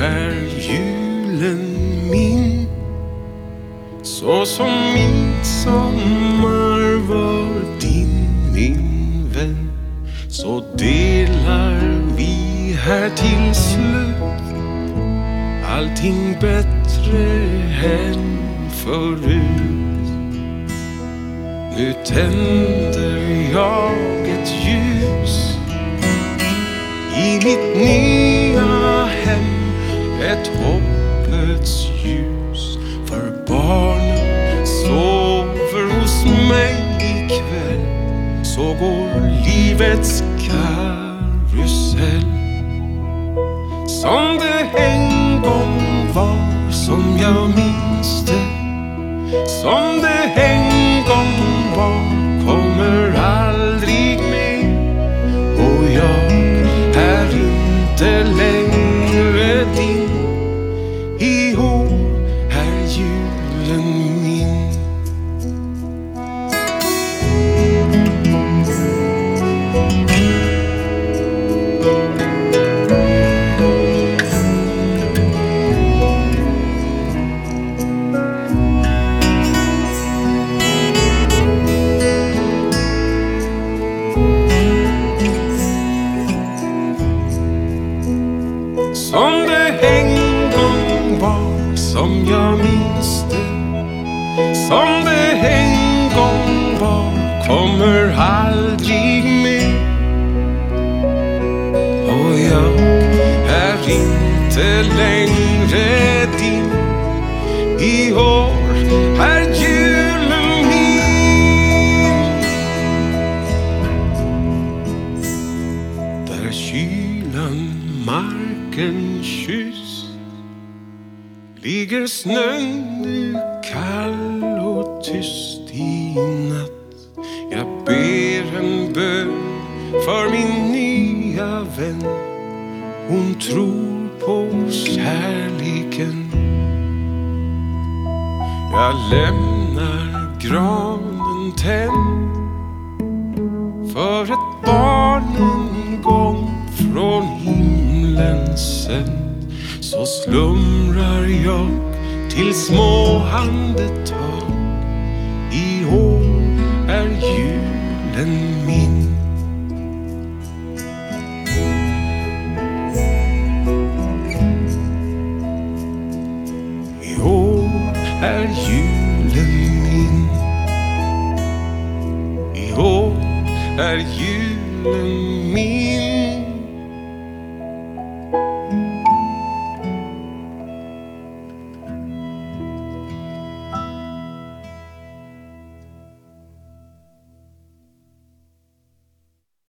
Är julen min så som midsommar var din min vän så delar vi här till slut allting bättre än förut. Nu tänder jag ett ljus i mitt nya ett hoppets ljus. För barnen sover hos mig ikväll, så går livets karusell. Som det en gång var, som jag minns det. Som jag minns det. Som det en gång var, kommer aldrig mer. Och jag är inte längre din. I år är julen min. Där kylan marken kysst ligger snön nu kall och tyst i natt. Jag ber en bön för min nya vän. Hon tror på kärleken. Jag lämnar granen tänd för ett barn en gång från himlen sänd så slumrar jag till små handetag i år är julen min. I år är julen min. I år är julen min.